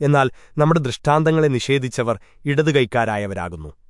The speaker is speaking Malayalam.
എന്നാൽ നമ്മുടെ ദൃഷ്ടാന്തങ്ങളെ നിഷേധിച്ചവർ ഇടതുകൈക്കാരായവരാകുന്നു